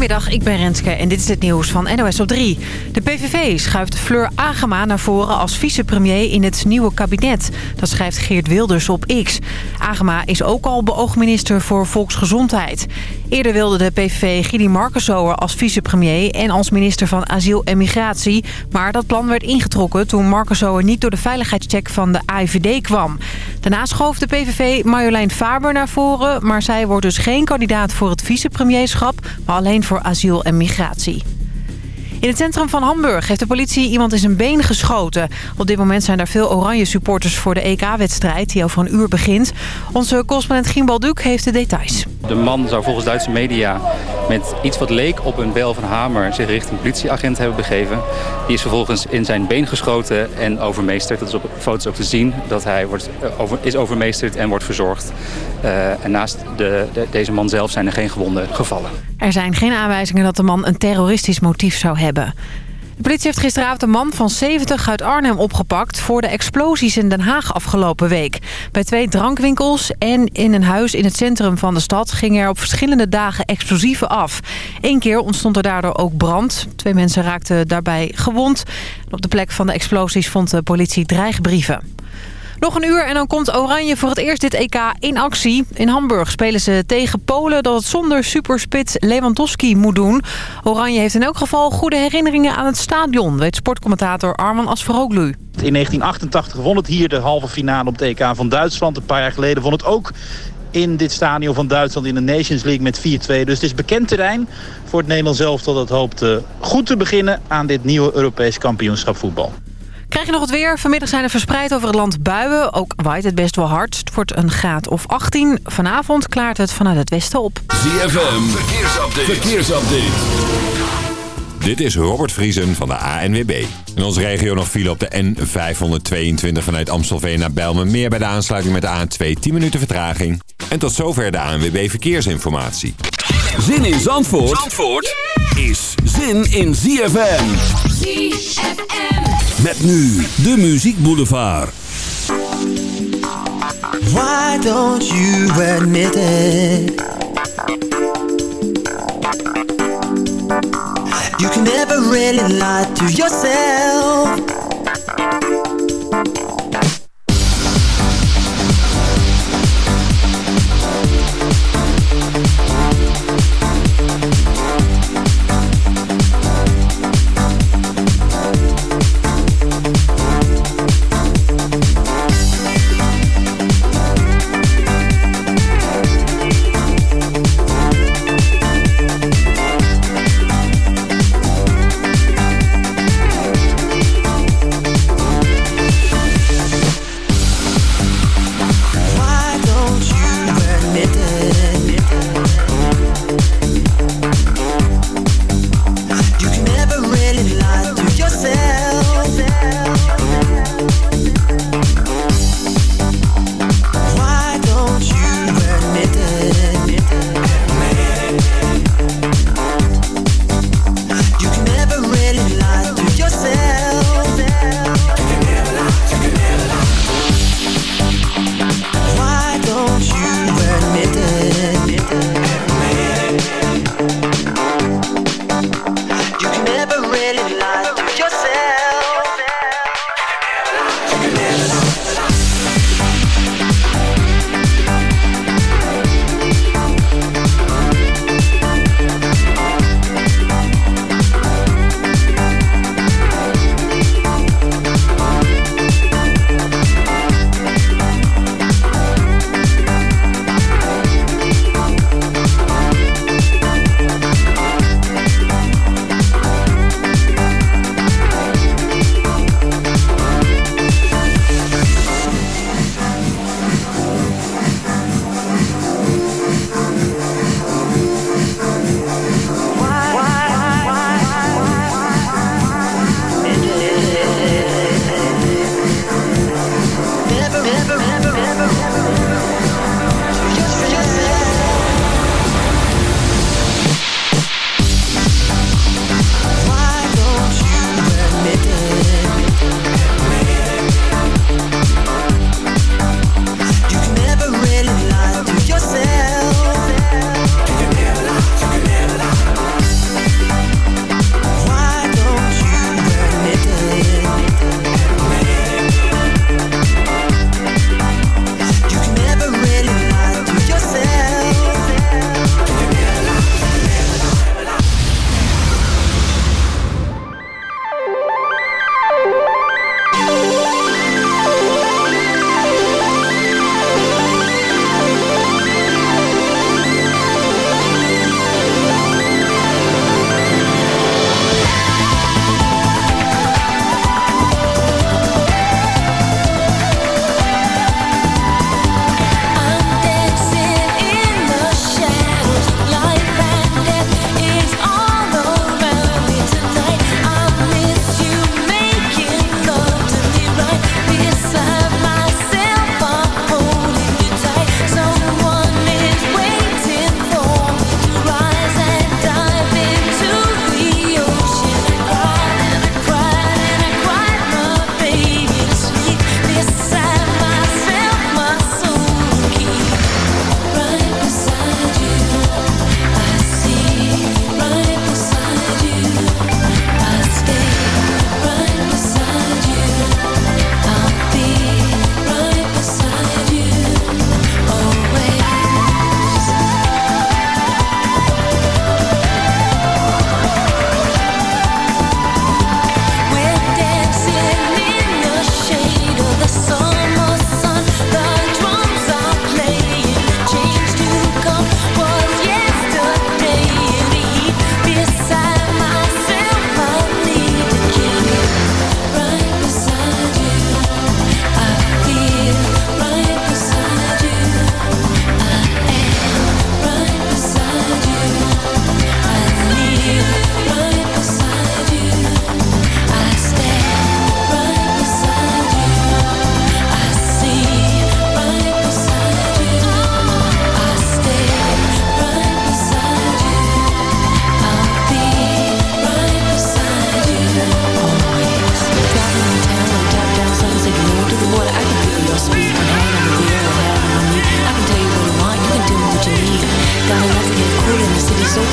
Goedemiddag, ik ben Renske en dit is het nieuws van NOS op 3. De PVV schuift Fleur Agema naar voren als vicepremier in het nieuwe kabinet. Dat schrijft Geert Wilders op X. Agema is ook al beoogd minister voor Volksgezondheid. Eerder wilde de PVV Gidi Markensoer als vicepremier en als minister van Asiel en Migratie. Maar dat plan werd ingetrokken toen Markensoer niet door de veiligheidscheck van de AIVD kwam. Daarna schoof de PVV Marjolein Faber naar voren, maar zij wordt dus geen kandidaat voor het vicepremierschap, maar alleen voor asiel en migratie. In het centrum van Hamburg heeft de politie iemand in zijn been geschoten. Op dit moment zijn er veel oranje supporters voor de EK-wedstrijd... die over een uur begint. Onze correspondent Gimbal Duc heeft de details. De man zou volgens Duitse media met iets wat leek op een bel van hamer... zich richting politieagent hebben begeven. Die is vervolgens in zijn been geschoten en overmeesterd. Dat is op foto's ook te zien dat hij wordt, over, is overmeesterd en wordt verzorgd. Uh, en naast de, de, deze man zelf zijn er geen gewonden gevallen. Er zijn geen aanwijzingen dat de man een terroristisch motief zou hebben. De politie heeft gisteravond een man van 70 uit Arnhem opgepakt... voor de explosies in Den Haag afgelopen week. Bij twee drankwinkels en in een huis in het centrum van de stad... gingen er op verschillende dagen explosieven af. Eén keer ontstond er daardoor ook brand. Twee mensen raakten daarbij gewond. Op de plek van de explosies vond de politie dreigbrieven. Nog een uur en dan komt Oranje voor het eerst dit EK in actie. In Hamburg spelen ze tegen Polen dat het zonder superspits Lewandowski moet doen. Oranje heeft in elk geval goede herinneringen aan het stadion, weet sportcommentator Arman Asfaroglu. In 1988 won het hier de halve finale op het EK van Duitsland. Een paar jaar geleden won het ook in dit stadion van Duitsland in de Nations League met 4-2. Dus het is bekend terrein voor het Nederlands zelf dat het hoopt goed te beginnen aan dit nieuwe Europees kampioenschap voetbal. Krijg je nog het weer? Vanmiddag zijn er verspreid over het land buien. Ook waait het best wel hard. Het wordt een graad of 18. Vanavond klaart het vanuit het westen op. ZFM, verkeersupdate. verkeersupdate. Dit is Robert Vriesen van de ANWB. In onze regio nog file op de N522 vanuit Amstelveen naar Bijlmermeer... bij de aansluiting met de A2 10 minuten vertraging. En tot zover de ANWB Verkeersinformatie. Zin in Zandvoort, Zandvoort is zin in ZFM. ZFM. Met nu de Muziek Boulevard. Why don't you admit it? You can never really lie to yourself.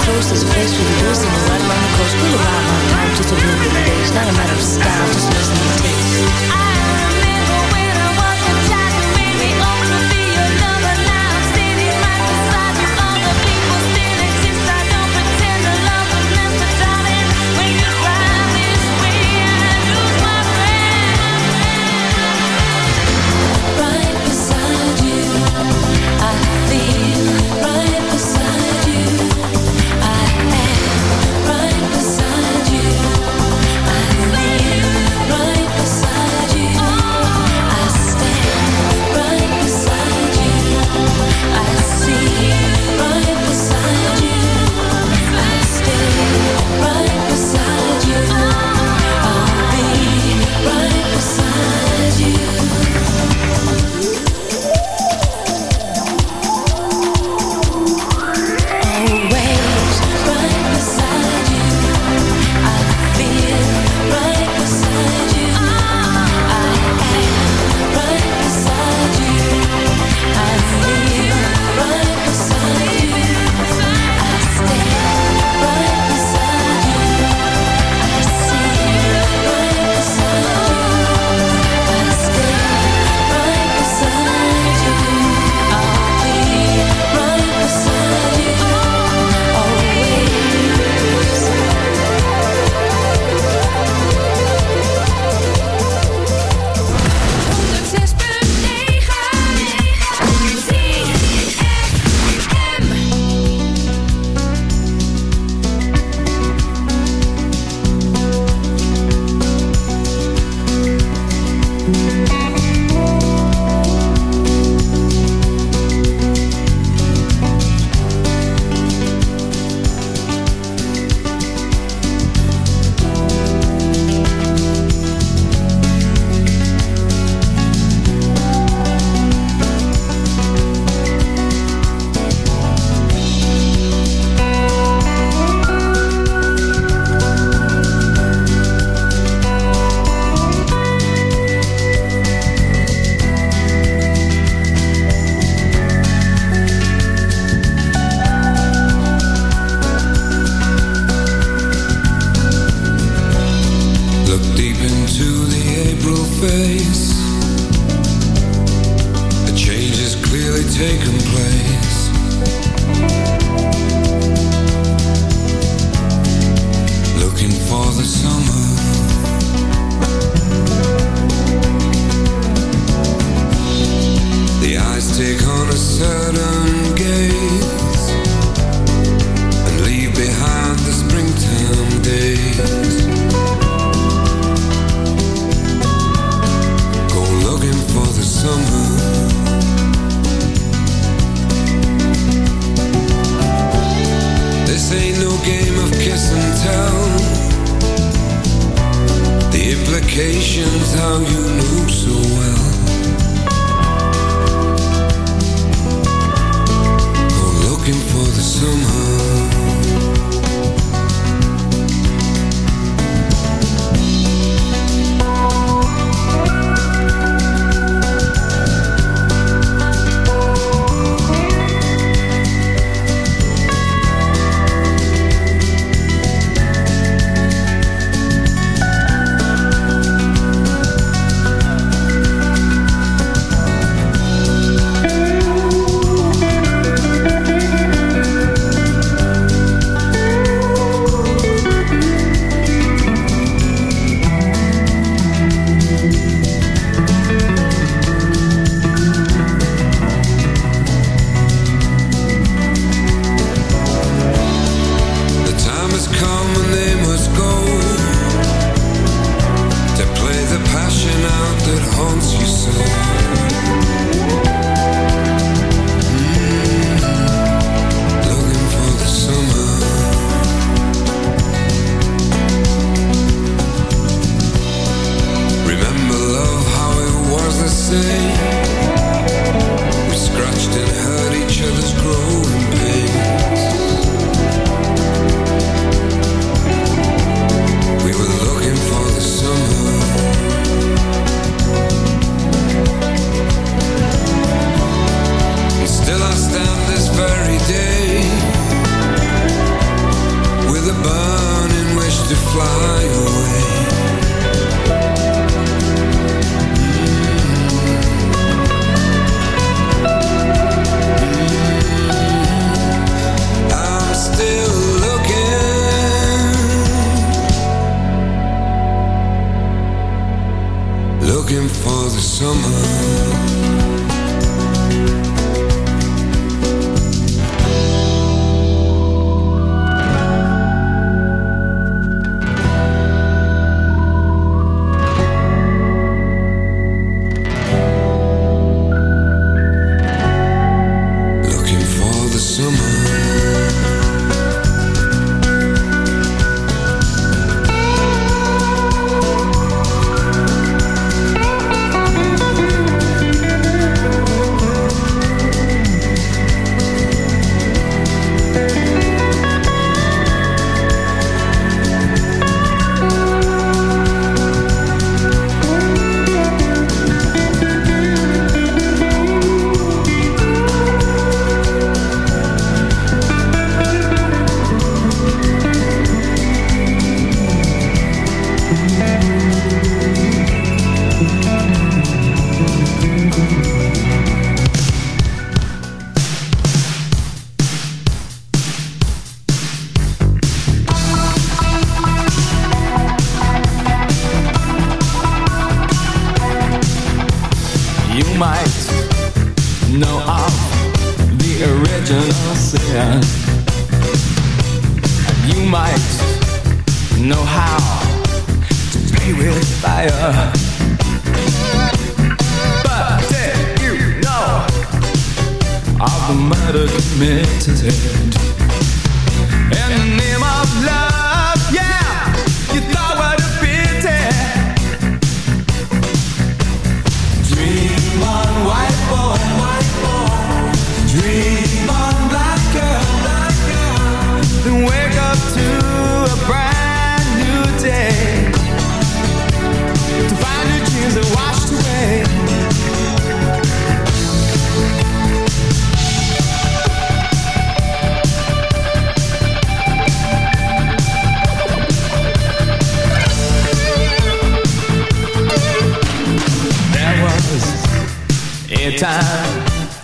Toast. There's a place for the booze and right along the coast. We'll arrive on time, just a little late. It's not a matter of style, just listen to taste.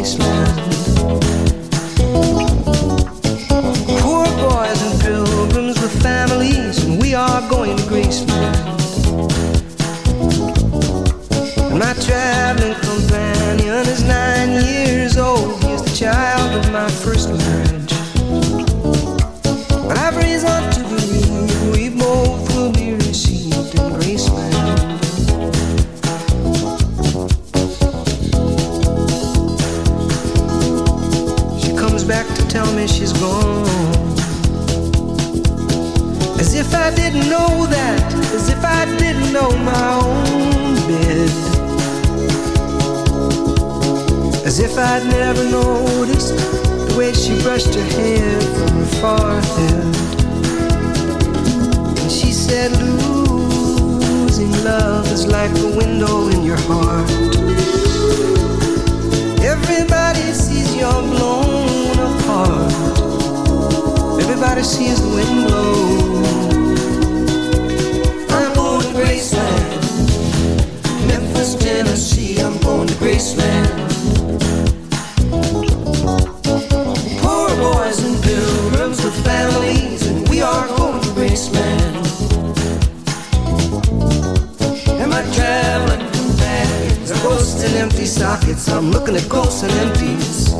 I'm I'd never noticed the way she brushed her hair from her forehead. And she said, losing love is like a window in your heart. Everybody sees you're blown apart. Everybody sees the wind blow. And empty sockets. I'm looking at ghosts and empties.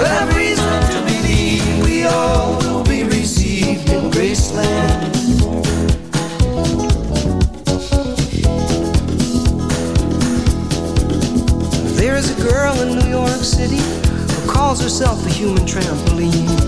I've reason to believe we all will be received in Graceland. There is a girl in New York City who calls herself a human trampoline.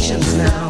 Obligations now.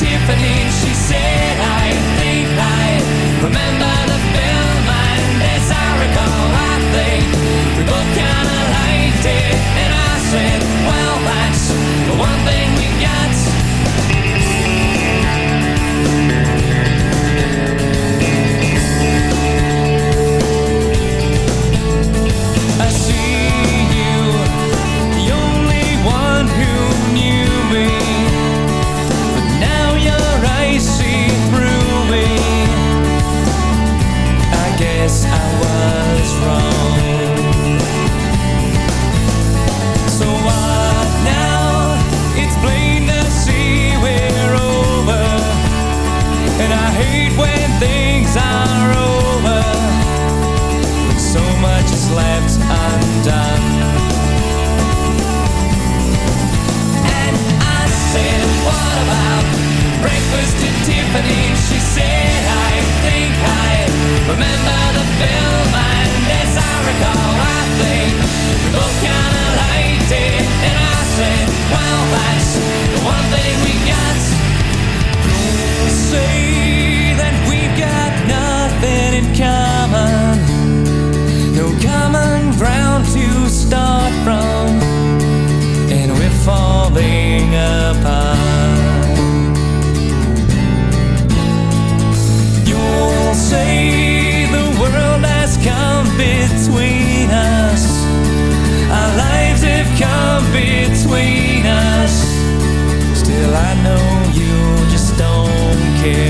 Tiffany's was wrong. care.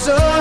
so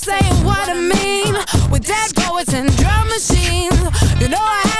saying what I mean. With dead poets and drum machines. You know I